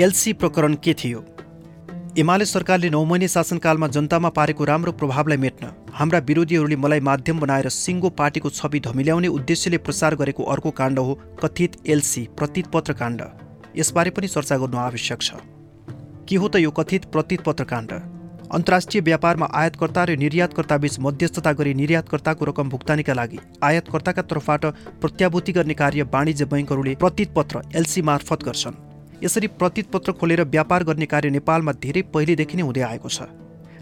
LC प्रकरण के थियो? एमाले सरकारले नौ महिने शासनकालमा जनतामा पारेको राम्रो प्रभावलाई मेट्न हाम्रा विरोधीहरूले मलाई माध्यम बनाएर सिङ्गो पार्टीको छवि धमिल्याउने उद्देश्यले प्रसार गरेको अर्को काण्ड हो कथित एलसी प्रतितपत्र काण्ड यसबारे पनि चर्चा गर्नु आवश्यक छ। के हो त यो कथित प्रतितपत्र काण्ड अन्तर्राष्ट्रिय व्यापारमा आयातकर्ता र निर्यातकर्ता बीच मध्यस्थता गरी निर्यातकर्ताको रकम भुक्तानीका लागि आयातकर्ताका तर्फबाट प्रत्याभूति गर्ने कार्य वाणिज्य बैङ्कहरूले प्रतितपत्र एलसी मार्फत गर्छन्। यसरी प्रतितपत्र खोलेर व्यापार गर्ने कार्य नेपालमा धेरै पहिलेदेखि नै हुँदै आएको छ।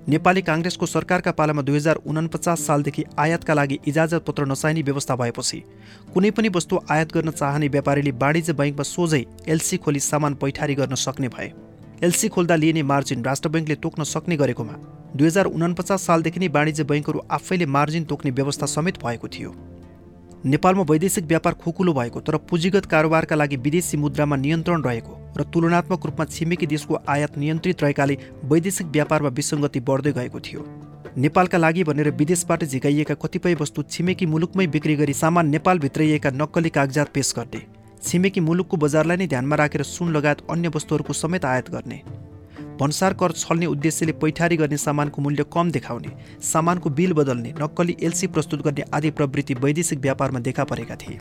नेपाली काङ्ग्रेसको सरकारका पालामा दुई हजार उनपचास सालदेखि आयातका लागि इजाजत पत्र नचाहिने व्यवस्था भएपछि कुनै पनि वस्तु आयात गर्न चाहने व्यापारीले वाणिज्य बैङ्कमा सोझै एलसी खोली सामान पैठारी गर्न सक्ने भए। एलसी खोल्दा लिइने मार्जिन राष्ट्र बैङ्कले तोक्न सक्ने गरेकोमा दुई हजार उनपचास सालदेखि नै वाणिज्य बैङ्कहरू आफैले मार्जिन तोक्ने व्यवस्था समेत भएको थियो। नेपालमा वैदेशिक व्यापार खुकुलो भएको तर पुँजीगत कारोबारका लागि विदेशी मुद्रामा नियन्त्रण रहेको र तुलनात्मक रूपमा छिमेकी देशको आयात नियन्त्रित रहेकाले वैदेशिक व्यापारमा विसङ्गति बढ्दै गएको थियो। नेपालका लागि भनेर विदेशबाट झिकाइएका कतिपय वस्तु छिमेकी मुलुकमै बिक्री गरी सामान नेपाल भित्रैएका नक्कली कागजात पेश गर्ने छिमेकी मुलुकको बजारलाई नै ध्यानमा राखेर सुन लगायत अन्य वस्तुहरूको समेत आयात गर्ने। भन्सार कर छल्ने उद्देश्यले पैठारी गर्ने सामानको मूल्य कम देखाउने सामानको बिल बदल्ने नक्कली एलसी प्रस्तुत गर्ने आदि प्रवृत्ति वैदेशिक व्यापारमा देखा परेका थिए।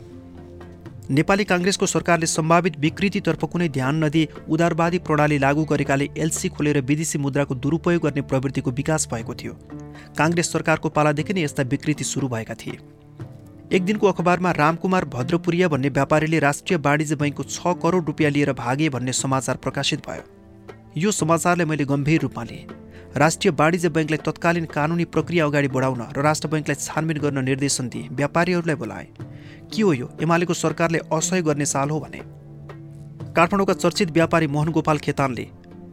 नेपाली काङ्ग्रेसको सरकारले सम्भावित विकृतितर्फ कुनै ध्यान नदिए उदारवादी प्रणाली लागू गरेकाले एलसी खोलेर विदेशी मुद्राको दुरुपयोग गर्ने प्रवृत्तिको विकास भएको थियो। काङ्ग्रेस सरकारको पालादेखि नै यस्ता विकृति सुरु भएका थिए। एक दिनको अखबारमा रामकुमार भद्रपुरिया भन्ने व्यापारीले राष्ट्रिय वाणिज्य बैङ्कको छ करोड रुपियाँ लिएर भागे भन्ने समाचार प्रकाशित भयो। यो समाचारलाई मैले गम्भीर रूपमा लिएँ। राष्ट्रिय वाणिज्य बैङ्कलाई तत्कालीन कानुनी प्रक्रिया अगाडि बढाउन र राष्ट्र बैङ्कलाई छानबिन गर्न निर्देशन दिए व्यापारीहरूलाई बोलाए। के हो यो? एमालेको सरकारले असहयोग गर्ने साल हो भने। काठमाडौँका चर्चित व्यापारी मोहन गोपाल खेतानले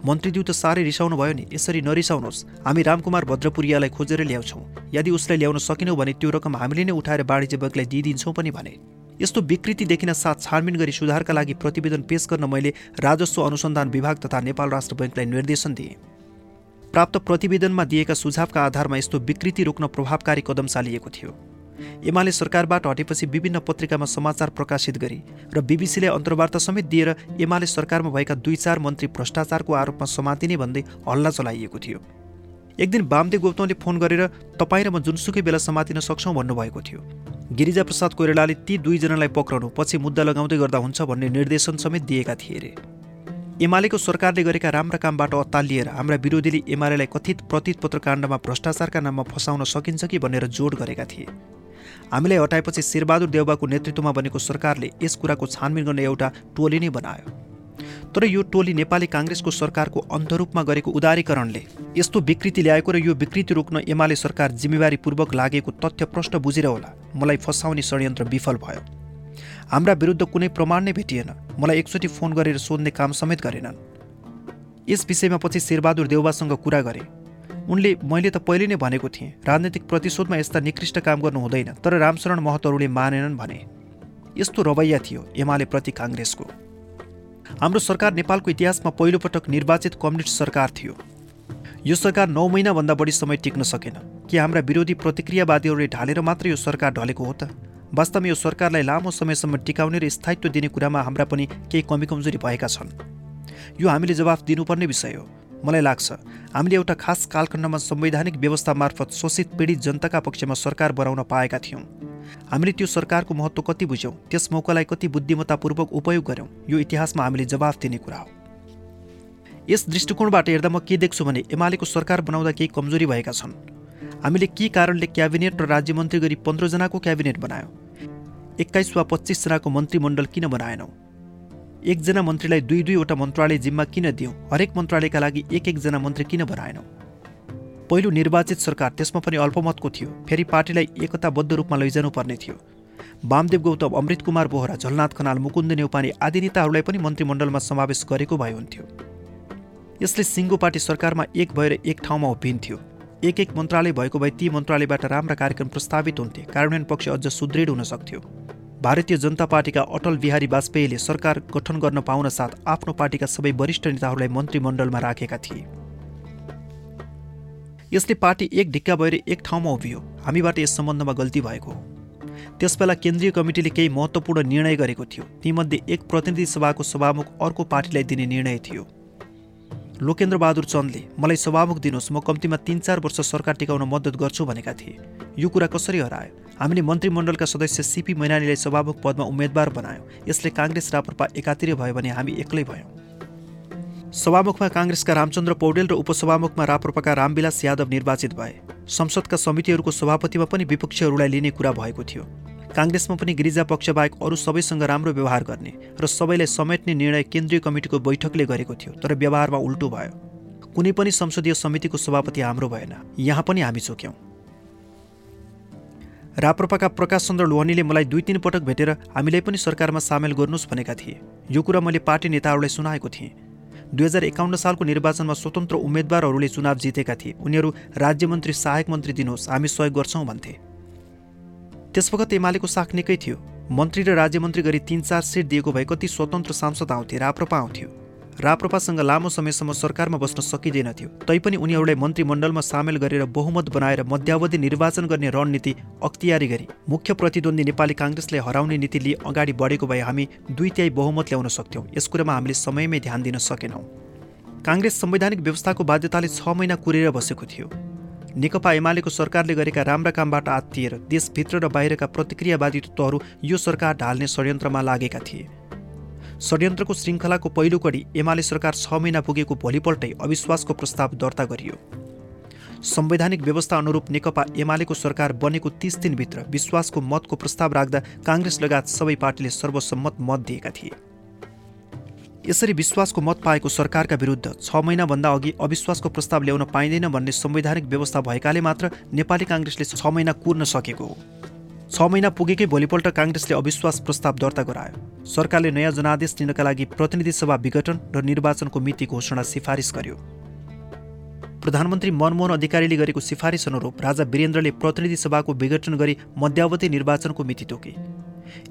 मन्त्रीज्यू त साह्रै रिसाउनु भयो नि यसरी नरिसाउनुहोस्। हामी रामकुमार भद्रपुरियालाई खोजेर ल्याउँछौँ। यदि उसलाई ल्याउन सकेनौँ भने त्यो रकम हामीले नै उठाएर वाणिज्य बैङ्कलाई दिइदिन्छौँ पनि भने। यस्तो विकृति देखिन साथ छानबिन गरी सुधारका लागि प्रतिवेदन पेश गर्न मैले राजस्व अनुसन्धान विभाग तथा नेपाल राष्ट्र बैङ्कलाई निर्देशन दिएँ। प्राप्त प्रतिवेदनमा दिएका सुझावका आधारमा यस्तो विकृति रोक्न प्रभावकारी कदम चालिएको थियो। एमाले सरकारबाट हटेपछि विभिन्न पत्रिकामा समाचार प्रकाशित गरी र बिबिसीले अन्तर्वार्ता समेत दिएर एमाले सरकारमा भएका दुई चार मन्त्री भ्रष्टाचारको आरोपमा समातिने भन्दै हल्ला चलाइएको थियो। एक दिन वामदेव गौतमले फोन गरेर तपाईँ र म जुनसुकै बेला समातिन सक्छौँ भन्नुभएको थियो। गिरिजाप्रसाद कोइरालाले ती दुईजनालाई पक्रनु पछि मुद्दा लगाउँदै गर्दा हुन्छ भन्ने निर्देशन समेत दिएका थिए अरे एमालेको सरकारले गरेका राम्रा कामबाट अत्तालिएर हाम्रा विरोधीले एमालेलाई कथित प्रतितपत्र काण्डमा भ्रष्टाचारका नाममा फसाउन सकिन्छ कि भनेर जोड गरेका थिए। हामीलाई हटाएपछि शेरबहादुर देउबाको नेतृत्वमा बनेको सरकारले यस कुराको छानबिन गर्ने एउटा टोली नै बनायो। तर यो टोली नेपाली काङ्ग्रेसको सरकारको अन्तरूपमा गरेको उदारीकरणले। यस्तो विकृति ल्याएको र यो विकृति रोक्न एमाले सरकार जिम्मेवारीपूर्वक लागेको तथ्य प्रष्ट बुझेर होला मलाई फसाउने षड्यन्त्र विफल भयो। हाम्रा विरुद्ध कुनै प्रमाण नै भेटिएन। मलाई एकचोटि फोन गरेर सोध्ने काम समेत गरेनन्। यस विषयमा पछि शेरबहादुर देउबासँग कुरा गरे। उनले मैले त पहिले नै भनेको थिएँ राजनैतिक प्रतिशोधमा यस्ता निकृष्ट काम गर्नु हुँदैन तर रामशरण महतहरूले मानेनन् भने। यस्तो रवैया थियो एमाले प्रति काङ्ग्रेसको। हाम्रो सरकार नेपालको इतिहासमा पहिलोपटक निर्वाचित कम्युनिस्ट सरकार थियो। यो सरकार नौ महिनाभन्दा बढी समय टिक्न सकेन। कि हाम्रा विरोधी प्रतिक्रियावादीहरूले ढालेर मात्र यो सरकार ढलेको हो त? वास्तवमा यो सरकारलाई लामो समयसम्म टिकाउने र स्थायित्व दिने कुरामा हाम्रा पनि केही कमी कमजोरी भएका छन्। यो हामीले जवाफ दिनुपर्ने विषय हो। मलाई लाग्छ हामीले एउटा खास कालखण्डमा संवैधानिक व्यवस्था मार्फत शोषित पीडित जनताका पक्षमा सरकार बनाउन पाएका थियौँ। हामीले त्यो सरकारको महत्त्व कति बुझ्यौँ त्यस मौकालाई कति बुद्धिमत्तापूर्वक उपयोग गऱ्यौँ यो इतिहासमा हामीले जवाफ दिने कुरा हो। यस दृष्टिकोणबाट हेर्दा म के देख्छु भने एमालेको सरकार बनाउँदा केही कमजोरी भएका छन्। हामीले के कारणले क्याबिनेट र राज्यमन्त्री गरी पन्ध्रजनाको क्याबिनेट बनायौँ? एक्काइस वा पच्चिसजनाको मन्त्रीमण्डल किन बनाएनौँ? एकजना मन्त्रीलाई दुई दुईवटा मन्त्रालय जिम्मा किन दियौँ? हरेक मन्त्रालयका लागि एक एकजना मन्त्री किन बनाएनौँ? पहिलो निर्वाचित सरकार त्यसमा पनि अल्पमतको थियो। फेरि पार्टीलाई एकताबद्ध रूपमा लैजानु पर्ने थियो। वामदेव गौतम अमृत कुमार बोहरा झलनाथ खनाल मुकुन्द नेउपाने आदि नेताहरूलाई पनि मन्त्रीमण्डलमा समावेश गरेको भए हुन्थ्यो। यसले सिङ्गो पार्टी सरकारमा एक भएर एक ठाउँमा उभिन्थ्यो एक एक मन्त्रालय भएको भए ती मन्त्रालयबाट राम्रा कार्यक्रम प्रस्तावित हुन्थे। कार्यान्वयन पक्ष अझ सुदृढ हुन सक्थ्यो। भारतीय जनता पार्टीका अटल बिहारी वाजपेयीले सरकार गठन गर्न पाउन साथ आफ्नो पार्टीका सबै वरिष्ठ नेताहरूलाई मन्त्रीमण्डलमा राखेका थिए। यसले पार्टी एक ढिक्का भएर एक ठाउँमा उभियो। हामीबाट यस सम्बन्धमा गल्ती भएको हो। त्यसबेला केन्द्रीय कमिटीले केही महत्त्वपूर्ण निर्णय गरेको थियो। तीमध्ये एक प्रतिनिधि सभाको सभामुख अर्को पार्टीलाई दिने निर्णय थियो। लोकेन्द्र बहादुर चन्दले मलाई सभामुख दिनुहोस् म कम्तीमा तिन चार वर्ष सरकार टिकाउन मद्दत गर्छु भनेका थिए। यो कुरा कसरी हरायो? हामीले मन्त्रीमण्डलका सदस्य सिपी मैनालीलाई सभामुख पदमा उम्मेद्वार बनायौँ। यसले काङ्ग्रेस राप्रपा एकातिर भयो भने हामी एक्लै भयौँ। सभामुखमा काङ्ग्रेसका रामचन्द्र पौडेल र उपसभामुखमा राप्रपाका रामविलास यादव निर्वाचित भए। संसदका समितिहरूको सभापतिमा पनि विपक्षीहरूलाई लिने कुरा भएको थियो। काङ्ग्रेसमा पनि गिरिजा पक्षबाहेक अरू सबैसँग राम्रो व्यवहार गर्ने र सबैलाई समेट्ने निर्णय केन्द्रीय कमिटीको बैठकले गरेको थियो तर व्यवहारमा उल्टो भयो। कुनै पनि संसदीय समितिको सभापति हाम्रो भएन। यहाँ पनि हामी चोक्यौँ राप्रपाका प्रकाश चन्द्र लोहनीले मलाई दुई तिन पटक भेटेर हामीलाई पनि सरकारमा सामेल गर्नुहोस् भनेका थिए। यो कुरा मैले पार्टी नेताहरूलाई सुनाएको थिएँ। दुई हजार एकाउन्न सालको निर्वाचनमा स्वतन्त्र उम्मेद्वारहरूले चुनाव जितेका थिए। उनीहरू राज्यमन्त्री सहायक मन्त्री दिनुहोस् हामी सहयोग गर्छौँ भन्थे। त्यसवखत एमालेको साख निकै थियो। मन्त्री र राज्यमन्त्री गरी तिन चार सिट दिएको भए कति स्वतन्त्र सांसद आउँथे राप्रपा आउँथ्यो। राप्रपासँग लामो समयसम्म सरकारमा बस्न सकिँदैन थियो। तैपनि उनीहरूलाई मन्त्रीमण्डलमा सामेल गरेर बहुमत बनाएर मध्यावधि निर्वाचन गर्ने रणनीति अख्तियारी गरी मुख्य प्रतिद्वन्दी नेपाली काङ्ग्रेसले हराउने नीति लिई अगाडि बढेको भए हामी दुई त्याई बहुमत ल्याउन सक्थ्यौँ। यस कुरामा हामीले समयमै ध्यान दिन सकेनौँ। काङ्ग्रेस संवैधानिक व्यवस्थाको बाध्यताले छ महिना कुरेर बसेको थियो। नेकपा एमालेको सरकारले गरेका राम्रा कामबाट आत्तिएर देशभित्र र बाहिरका प्रतिक्रियावादी तत्त्वहरू यो सरकार ढाल्ने षड्यन्त्रमा लागेका थिए। षड्यन्त्रको श्रृङ्खलाको पहिलो कडी एमाले सरकार छ महिना पुगेको भोलिपल्टै अविश्वासको प्रस्ताव दर्ता गरियो। संवैधानिक व्यवस्था अनुरूप नेकपा एमालेको सरकार बनेको तिस दिनभित्र विश्वासको मतको प्रस्ताव राख्दा काङ्ग्रेस लगायत सबै पार्टीले सर्वसम्मत मत दिएका थिए। यसरी विश्वासको मत पाएको सरकारका विरुद्ध छ महिनाभन्दा अघि अविश्वासको प्रस्ताव ल्याउन पाइँदैन भन्ने संवैधानिक व्यवस्था भएकाले मात्र नेपाली काङ्ग्रेसले छ महिना कुर्न सकेको हो। छ महिना पुगेकै भोलिपल्ट काङ्ग्रेसले अविश्वास प्रस्ताव दर्ता गरायो। सरकारले नयाँ जनादेश दिनका लागि प्रतिनिधि सभा विघटन र निर्वाचनको मिति घोषणा सिफारिस गर्यो। प्रधानमन्त्री मनमोहन अधिकारीले गरेको सिफारिस अनुरूप राजा वीरेन्द्रले प्रतिनिधि सभाको विघटन गरी मध्यावधि निर्वाचनको मिति तोके।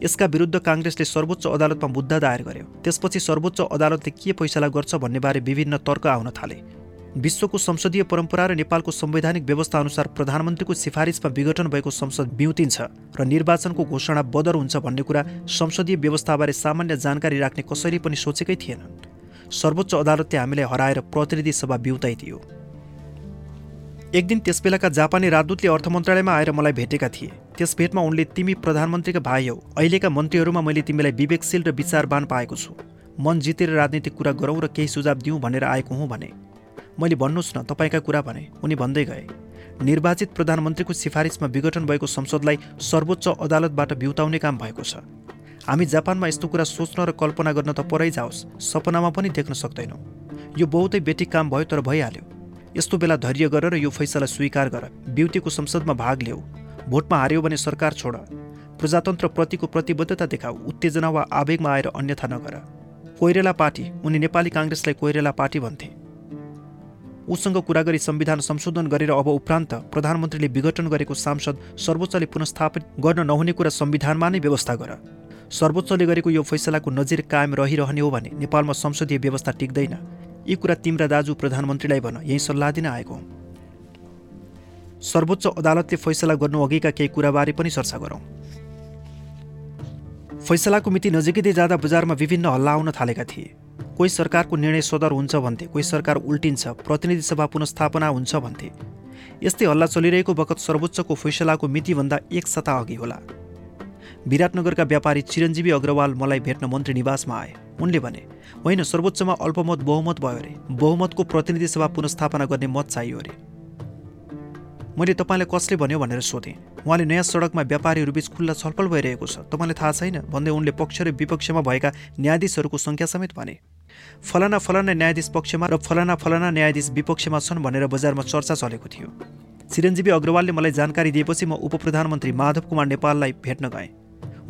यसका विरुद्ध काङ्ग्रेसले सर्वोच्च अदालतमा मुद्दा दायर गर्यो। त्यसपछि सर्वोच्च अदालतले के फैसला गर्छ भन्नेबारे विभिन्न तर्क आउन थाले। विश्वको संसदीय परम्परा र नेपालको संवैधानिक व्यवस्था अनुसार प्रधानमन्त्रीको सिफारिसमा विघटन भएको संसद बिउतिन्छ र निर्वाचनको घोषणा बदर हुन्छ भन्ने कुरा संसदीय व्यवस्थाबारे सामान्य जानकारी राख्ने कसैले पनि सोचेकै थिएनन्। सर्वोच्च अदालतले हामीलाई हराएर प्रतिनिधि सभा बिउताइदियो एक दिन त्यसबेलाका जापानी राजदूतले अर्थ मन्त्रालयमा आएर मलाई भेटेका थिए। त्यस भेटमा उनले तिमी प्रधानमन्त्रीका भाइ हौ। अहिलेका मन्त्रीहरूमा मैले तिमीलाई विवेकशील र विचारवान पाएको छु। मन जितेर राजनीतिक कुरा गरौँ र केही सुझाव दिउँ भनेर आएको हुँ भने। मैले भन्नुहोस् न तपाईँका कुरा भने। उनी भन्दै गए निर्वाचित प्रधानमन्त्रीको सिफारिसमा विघटन भएको संसदलाई सर्वोच्च अदालतबाट बिउताउने काम भएको छ। हामी जापानमा यस्तो कुरा सोच्न र कल्पना गर्न त परै जाओस् सपनामा पनि देख्न सक्दैनौँ। यो बहुतै बेटिक काम भयो तर भइहाल्यो। यस्तो बेला धैर्य गर र यो फैसला स्वीकार गर। ब्युटीको संसदमा भाग ल्याऊ भोटमा हार्यो भने सरकार छोड। प्रजातन्त्रप्रतिको प्रतिबद्धता देखाऊ। उत्तेजना वा आवेगमा आएर अन्यथा नगर। कोइरेला पार्टी उनी नेपाली काङ्ग्रेसलाई कोइरेला पार्टी भन्थे। उसँग कुरा गरी संविधान संशोधन गरेर अब उपरान्त प्रधानमन्त्रीले विघटन गरेको सांसद सर्वोच्चले पुनस्थापित गर्न नहुने कुरा संविधानमा नै व्यवस्था गर। सर्वोच्चले गरेको यो फैसलाको नजिर कायम रहिरहने हो भने नेपालमा संसदीय व्यवस्था टिक्दैन। यी कुरा तिम्रा दाजु प्रधानमन्त्रीलाई भन यही सल्लाह दिन आएको हुँ। सर्वोच्च अदालतले फैसला गर्नु अघिका केही कुराबारे पनि चर्चा गरौँ। फैसलाको मिति नजिकै जाँदा बजारमा विभिन्न हल्ला आउन थालेका थिए। कोही सरकारको निर्णय सदर हुन्छ भन्थे कोही सरकार उल्टिन्छ प्रतिनिधि सभा पुनस्थापना हुन्छ भन्थे। यस्तै हल्ला चलिरहेको बखत सर्वोच्चको फैसलाको मितिभन्दा एक सता अघि होला। विराटनगरका व्यापारी चिरञ्जीवी अग्रवाल मलाई भेट्न मन्त्री निवासमा आए। उनले भने होइन सर्वोच्चमा अल्पमत बहुमत भयो अरे। बहुमतको प्रतिनिधि सभा पुनस्थापना गर्ने मत चाहियो अरे। मैले तपाईँलाई कसले भन्यो भनेर सोधेँ। उहाँले नयाँ सडकमा व्यापारीहरूबीच खुल्ला छलफल भइरहेको छ। तपाईँलाई थाहा छैन? भन्दै उनले पक्ष र विपक्षमा भएका न्यायाधीशहरूको सङ्ख्या समेत भने। फलाना फलाना न्यायाधीश पक्षमा र फलाना फलाना न्यायाधीश विपक्षमा छन् भनेर बजारमा चर्चा चलेको थियो। चिरञ्जीवी अग्रवालले मलाई जानकारी दिएपछि म उप प्रधानमन्त्री माधव कुमार नेपाललाई भेट्न गएँ।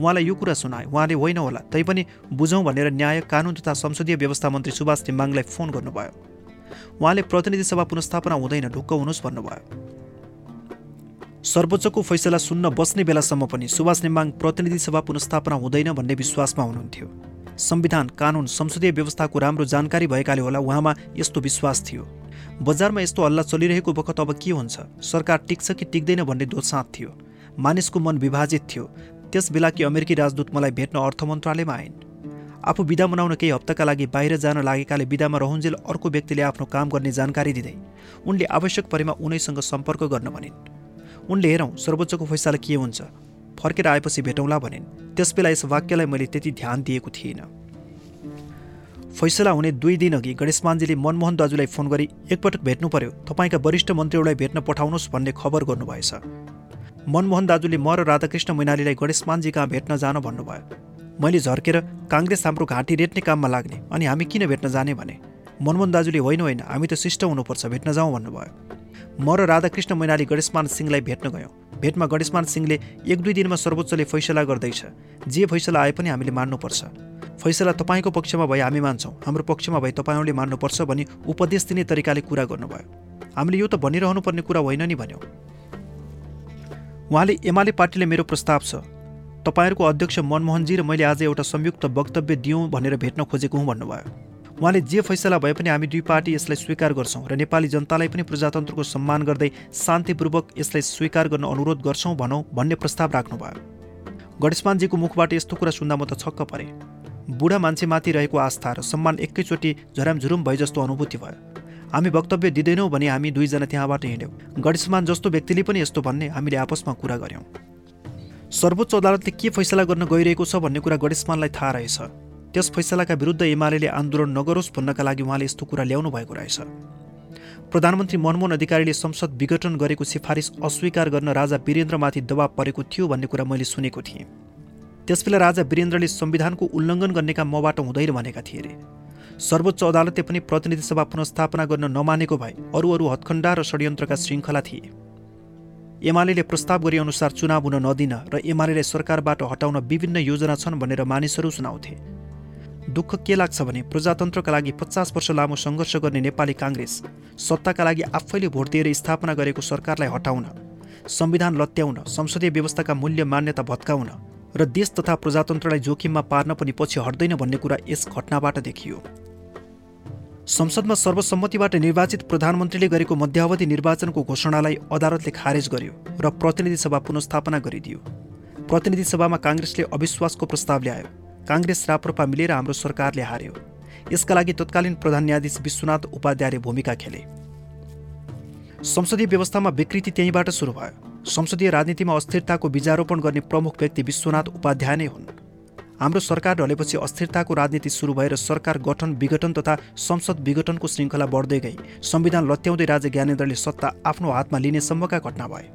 उहाँलाई यो कुरा सुनाए। उहाँले होइन होला तैपनि बुझौँ भनेर न्याय कानुन तथा संसदीय व्यवस्था मन्त्री सुभाष तिम्बाङलाई फोन गर्नुभयो। उहाँले प्रतिनिधि सभा पुनस्थापना हुँदैन ढुक्क हुनुहोस् भन्नुभयो। सर्वोच्चको फैसला सुन्न बस्ने बेलासम्म पनि सुभाष नेम्बाङ प्रतिनिधि सभा पुनस्थापना हुँदैन भन्ने विश्वासमा हुनुहुन्थ्यो। संविधान कानुन संसदीय व्यवस्थाको राम्रो जानकारी भएकाले होला उहाँमा यस्तो विश्वास थियो। बजारमा यस्तो हल्ला चलिरहेको बखत अब के हुन्छ? सरकार टिक्छ कि टिक्दैन भन्ने दोसाँत थियो। मानिसको मन विभाजित थियो। त्यस बेला कि अमेरिकी राजदूत मलाई भेट्न अर्थ मन्त्रालयमा आइन्। आफू बिदा मनाउन केही हप्ताका लागि बाहिर जान लागेकाले बिदामा रहन्जेल अर्को व्यक्तिले आफ्नो काम गर्ने जानकारी दिँदै उनले आवश्यक परेमा उनैसँग सम्पर्क गर्न भनिन्। उनले हेरौँ सर्वोच्चको फैसला के हुन्छ? फर्केर आएपछि भेटौँला भनिन्। त्यसबेला यस वाक्यलाई मैले त्यति ध्यान दिएको थिइनँ। फैसला हुने दुई दिन अघि गणेशमानजीले मनमोहन दाजुलाई फोन गरी एकपटक भेट्नु पर्यो। तपाईँका वरिष्ठ मन्त्रीहरूलाई भेट्न पठाउनुहोस् भन्ने खबर गर्नुभएछ मनमोहन दाजुले म र राधाकृष्ण मैनालीलाई गणेशमानजी कहाँ भेट्न जान भन्नुभयो। मैले झर्केर काङ्ग्रेस हाम्रो घाँटी रेट्ने काममा लाग्ने अनि हामी किन भेट्न जाने? भने मनमोहन दाजुले होइन होइन हामी त शिष्ट हुनुपर्छ भेट्न जाउँ भन्नुभयो। म र राधाकृष्ण मैनाली गणेशमान सिंहलाई भेट्न गयौँ। भेटमा गणेशमान सिंहले एक दुई दिनमा सर्वोच्चले फैसला गर्दैछ। जे फैसला आए पनि हामीले मान्नुपर्छ। फैसला तपाईँको पक्षमा भए हामी मान्छौँ। हाम्रो पक्षमा भए तपाईँहरूले मान्नुपर्छ भनी उपदेश दिने तरिकाले कुरा गर्नुभयो। हामीले यो त भनिरहनु पर्ने कुरा होइन नि भन्यो। उहाँले एमाले पार्टीले मेरो प्रस्ताव छ। तपाईँहरूको अध्यक्ष मनमोहनजी र मैले आज एउटा संयुक्त वक्तव्य दिउँ भनेर भेट्न खोजेको हुँ भन्नुभयो। उहाँले जे फैसला भए पनि हामी दुई पार्टी यसलाई स्वीकार गर्छौँ र नेपाली जनतालाई पनि प्रजातन्त्रको सम्मान गर्दै शान्तिपूर्वक यसलाई स्वीकार गर्न अनुरोध गर्छौँ भनौँ भन्ने प्रस्ताव राख्नुभयो। गणेशमानजीको मुखबाट यस्तो कुरा सुन्दा म त छक्क परेँ। बुढा मान्छेमाथि रहेको आस्था र सम्मान एकैचोटि झरामझुरुम भए जस्तो अनुभूति भयो। हामी वक्तव्य दिँदैनौँ भने हामी दुईजना त्यहाँबाट हिँड्यौँ। गणेशमान जस्तो व्यक्तिले पनि यस्तो भन्ने हामीले आपसमा कुरा गऱ्यौँ सर्वोच्च अदालतले के फैसला गर्न गइरहेको छ भन्ने कुरा गणेशमानलाई थाहा रहेछ। त्यस फैसलाका विरुद्ध एमाले आन्दोलन नगरोस् भन्नका लागि उहाँले यस्तो कुरा ल्याउनु भएको रहेछ। प्रधानमन्त्री मनमोहन अधिकारीले संसद विघटन गरेको सिफारिस अस्वीकार गर्न राजा वीरेन्द्रमाथि दबाव परेको थियो भन्ने कुरा मैले सुनेको थिएँ। त्यसबेला राजा वीरेन्द्रले संविधानको उल्लङ्घन गर्ने काम मबाट हुँदैन भनेका थिए अरे सर्वोच्च अदालतले पनि प्रतिनिधि सभा पुनस्थापना गर्न नमानेको भए अरू अरू हत्खण्डा र षड्यन्त्रका श्रृङ्खला थिए। एमाले प्रस्ताव गरे अनुसार चुनाव हुन नदिन र एमाले सरकारबाट हटाउन विभिन्न योजना छन् भनेर मानिसहरू सुनाउँथे। दुःख के लाग्छ भने प्रजातन्त्रका लागि पचास वर्ष लामो सङ्घर्ष गर्ने नेपाली काङ्ग्रेस सत्ताका लागि आफैले भोट दिएर स्थापना गरेको सरकारलाई हटाउन संविधान लत्याउन संसदीय व्यवस्थाका मूल्य मान्यता भत्काउन र देश तथा प्रजातन्त्रलाई जोखिममा पार्न पनि पछि हट्दैन भन्ने कुरा यस घटनाबाट देखियो। संसदमा सर्वसम्मतिबाट निर्वाचित प्रधानमन्त्रीले गरेको मध्यावधि निर्वाचनको घोषणालाई अदालतले खारेज गर्यो र प्रतिनिधि सभा पुनस्थापना गरिदियो। प्रतिनिधि सभामा काङ्ग्रेसले अविश्वासको प्रस्ताव ल्यायो। काङ्ग्रेस राप्रपा मिलेर हाम्रो सरकारले हार्यो। यसका लागि तत्कालीन प्रधान न्यायाधीश विश्वनाथ उपाध्यायले भूमिका खेले। संसदीय व्यवस्थामा विकृति त्यहीँबाट सुरु भयो। संसदीय राजनीतिमा अस्थिरताको बीजारोपण गर्ने प्रमुख व्यक्ति विश्वनाथ उपाध्याय नै हुन्। हाम्रो सरकार ढलेपछि अस्थिरताको राजनीति सुरु भएर सरकार गठन विघटन तथा संसद विघटनको श्रृङ्खला बढ्दै गई। संविधान लत्याउँदै राजा ज्ञानेन्द्रले सत्ता आफ्नो हातमा लिनेसम्मका घटना भए।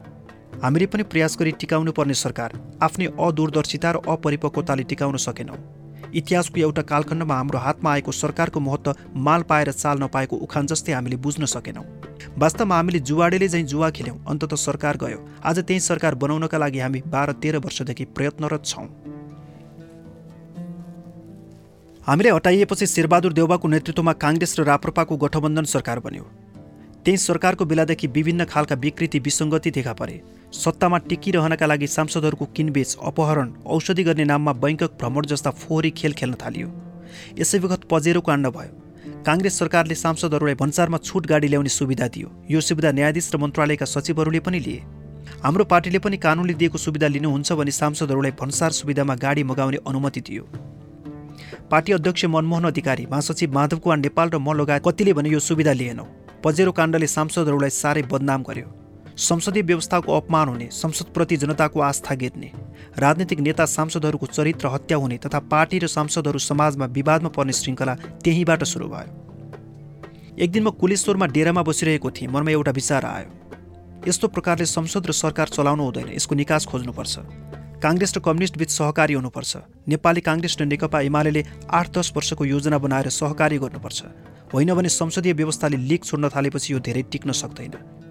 हामीले पनि प्रयास गरी टिकाउनु पर्ने सरकार आफ्नै अदूरदर्शिता र अपरिपक्वताले टिकाउन सकेनौँ। इतिहासको एउटा कालखण्डमा हाम्रो हातमा आएको सरकारको महत्त्व माल पाएर चाल नपाएको उखान जस्तै हामीले बुझ्न सकेनौँ। वास्तवमा हामीले जुवाडेले चाहिँ जुवा खेल्यौँ अन्तत सरकार गयो। आज त्यही सरकार बनाउनका लागि हामी बाह्र तेह्र वर्षदेखि प्रयत्नरत छौँ। हामीले हटाइएपछि शेरबहादुर देउबाको नेतृत्वमा काङ्ग्रेस र राप्रपाको गठबन्धन सरकार बन्यो। त्यही सरकारको बेलादेखि विभिन्न खालका विकृति विसङ्गति देखा परे। सत्तामा टिकिरहनका लागि सांसदहरूको किनबेच अपहरण औषधि गर्ने नाममा बैङ्कक भ्रमण जस्ता फोहोरी खेल खेल्न थालियो। यसै वखत पजेरो काण्ड भयो। काङ्ग्रेस सरकारले सांसदहरूलाई भन्सारमा छुट गाडी ल्याउने सुविधा दियो। यो सुविधा न्यायाधीश र मन्त्रालयका सचिवहरूले पनि लिए। हाम्रो पार्टीले पनि कानुनले दिएको सुविधा लिनुहुन्छ भने सांसदहरूलाई भन्सार सुविधामा गाडी मगाउने अनुमति दियो। पार्टी अध्यक्ष मनमोहन अधिकारी महासचिव माधव कुमार नेपाल र म लगायत कतिले भने यो सुविधा लिएनौँ। पजेरो काण्डले सांसदहरूलाई साह्रै बदनाम गर्यो। संसदीय व्यवस्थाको अपमान हुने संसदप्रति जनताको आस्था गिर्ने राजनीतिक नेता सांसदहरूको चरित्र हत्या हुने तथा पार्टी र सांसदहरू समाजमा विवादमा पर्ने श्रृङ्खला त्यहीँबाट सुरु भयो। एक म कुलेश्वरमा डेरामा बसिरहेको थिएँ मनमा एउटा विचार आयो। यस्तो प्रकारले संसद र सरकार चलाउनु हुँदैन यसको निकास खोज्नुपर्छ। काङ्ग्रेस र कम्युनिस्ट बीच सहकारी हुनुपर्छ। नेपाली काङ्ग्रेस र नेकपा एमाले आठ दस वर्षको योजना बनाएर सहकारी गर्नुपर्छ। होइन भने संसदीय व्यवस्थाले लिक छोड्न थालेपछि यो धेरै टिक्न सक्दैन।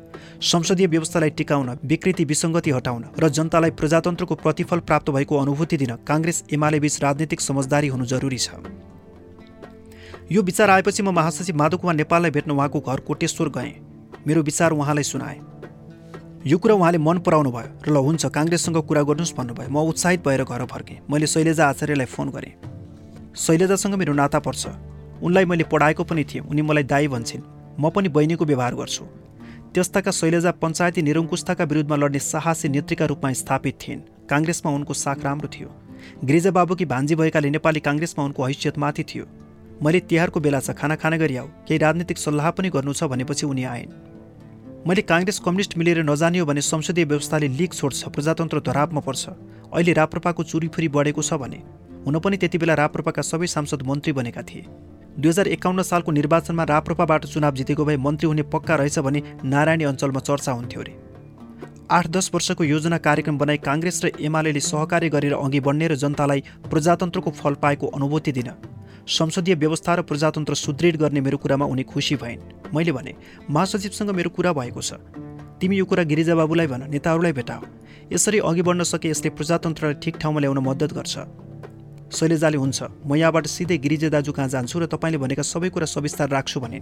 संसदीय व्यवस्थालाई टिकाउन विकृति विसङ्गति हटाउन र जनतालाई प्रजातन्त्रको प्रतिफल प्राप्त भएको अनुभूति दिन काङ्ग्रेस एमाले बीच राजनीतिक समझदारी हुनु जरुरी छ। यो विचार आएपछि म महासचिव माधव कुमार नेपाललाई भेट्न उहाँको घर कोटेश्वर गएँ। मेरो विचार उहाँलाई सुनाएँ। यो कुरा उहाँले मन पराउनु भयो र ल हुन्छ काङ्ग्रेससँग कुरा गर्नुहोस् भन्नुभयो। म उत्साहित भएर घर फर्केँ। मैले शैलेजा आचार्यलाई फोन गरेँ। शैलेजासँग मेरो नाता पर्छ। उनलाई मैले पढाएको पनि थिएँ। उनी मलाई दाई भन्छन्। म पनि बहिनीको व्यवहार गर्छु। त्यस्ताका शैलजा पञ्चायती निरङ्कुशताका विरुद्धमा लड्ने साहसी नेत्रीका रूपमा स्थापित थिइन्। काङ्ग्रेसमा उनको साख राम्रो थियो। गिरिजा बाबुकी भान्जी भएकाले नेपाली काङ्ग्रेसमा उनको हैसियत माथि थियो। मैले तिहारको बेला छ खाना खाना गरी आऊ। केही राजनीतिक सल्लाह पनि गर्नु छ भनेपछि उनी आइन्। मैले काङ्ग्रेस कम्युनिस्ट मिलेर नजानियो भने संसदीय व्यवस्थाले लिक छोड्छ प्रजातन्त्र धरापमा पर्छ। अहिले राप्रपाको चुरीफुरी बढेको छ भने। हुन पनि त्यति बेला राप्रपाका सबै सांसद मन्त्री बनेका थिए। दुई हजार एकाउन्न सालको निर्वाचनमा राप्रपाबाट चुनाव जितेको भए मन्त्री हुने पक्का रहेछ भने नारायणी अञ्चलमा चर्चा हुन्थ्यो अरे। आठ दस वर्षको योजना कार्यक्रम बनाई काङ्ग्रेस र एमाले सहकार्य गरेर अघि बढ्ने र जनतालाई प्रजातन्त्रको फल पाएको अनुभूति दिन। संसदीय व्यवस्था र प्रजातन्त्र सुदृढ गर्ने मेरो कुरामा उनी खुसी भइन्। मैले भने महासचिवसँग मेरो कुरा भएको छ। तिमी यो कुरा गिरिजाबाबुलाई भन नेताहरूलाई भेटाओ। यसरी अघि बढ्न सके यसले प्रजातन्त्रलाई ठिक ठाउँमा ल्याउन मद्दत गर्छ। शैलेजाले हुन्छ। म यहाँबाट सिधै गिरिजा दाजु कहाँ जान्छु र तपाईँले भनेका सबै कुरा सविस्तार राख्छु भने।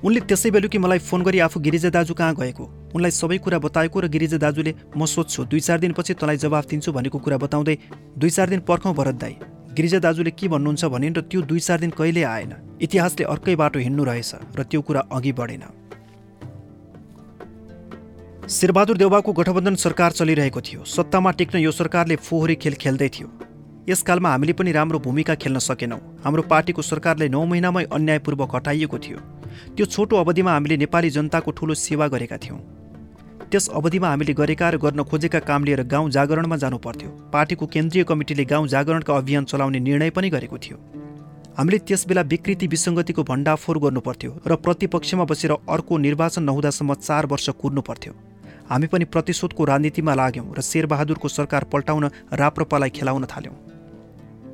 उनले त्यसै बेलुकी मलाई फोन गरी आफू गिरिजा दाजु कहाँ गएको? उनलाई सबै कुरा बताएको र गिरिजा दाजुले म सोध्छु दुई चार दिनपछि तँलाई जवाफ दिन्छु भनेको कुरा बताउँदै दुई चार दिन पर्खौँ भरत दाई। गिरिजा दाजुले के भन्नुहुन्छ भने र त्यो दुई चार दिन कहिले आएन? इतिहासले अर्कै बाटो हिँड्नु रहेछ र त्यो कुरा अघि बढेन। शेरबहादुर देउबाको गठबन्धन सरकार चलिरहेको थियो। सत्तामा टेक्न यो सरकारले फोहोरी खेल खेल्दै थियो। यसकालमा हामीले पनि राम्रो भूमिका खेल्न सकेनौँ। हाम्रो पार्टीको सरकारले नौ महिनामै अन्यायपूर्वक हटाइएको थियो। त्यो छोटो अवधिमा हामीले नेपाली जनताको ठुलो सेवा गरेका थियौँ। त्यस अवधिमा हामीले गरेका र गर्न खोजेका काम लिएर गाउँ जागरणमा जानु पर्थ्यो पार्टीको केन्द्रीय कमिटीले गाउँ जागरणका अभियान चलाउने निर्णय पनि गरेको थियो। हामीले त्यसबेला विकृति विसङ्गतिको भण्डाफोर गर्नुपर्थ्यो र प्रतिपक्षमा बसेर अर्को निर्वाचन नहुँदासम्म चार वर्ष कुर्नु पर्थ्यो हामी पनि प्रतिशोधको राजनीतिमा लाग्यौँ र शेरबहादुरको सरकार पल्टाउन राप्रपालाई खेलाउन थाल्यौँ।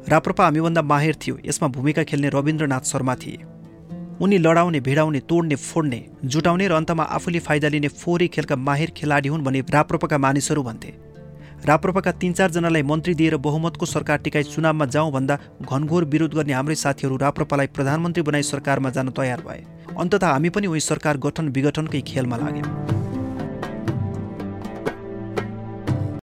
राप्रपा हामीभन्दा माहिर थियो। यसमा भूमिका खेल्ने रविन्द्रनाथ शर्मा थिए। उनी लडाउने भिडाउने तोड्ने फोड्ने जुटाउने र अन्तमा आफूले फाइदा लिने फोहोरी खेलका माहिर खेलाडी हुन् भने राप्रपाका मानिसहरू भन्थे। राप्रपाका तिन चारजनालाई मन्त्री दिएर बहुमतको सरकार टिकाई चुनावमा जाउँ भन्दा घनघोर विरोध गर्ने हाम्रै साथीहरू राप्रपालाई प्रधानमन्त्री बनाई सरकारमा जान तयार भए। अन्तत हामी पनि उही सरकार गठन विघटनकै खेलमा लाग्यौँ।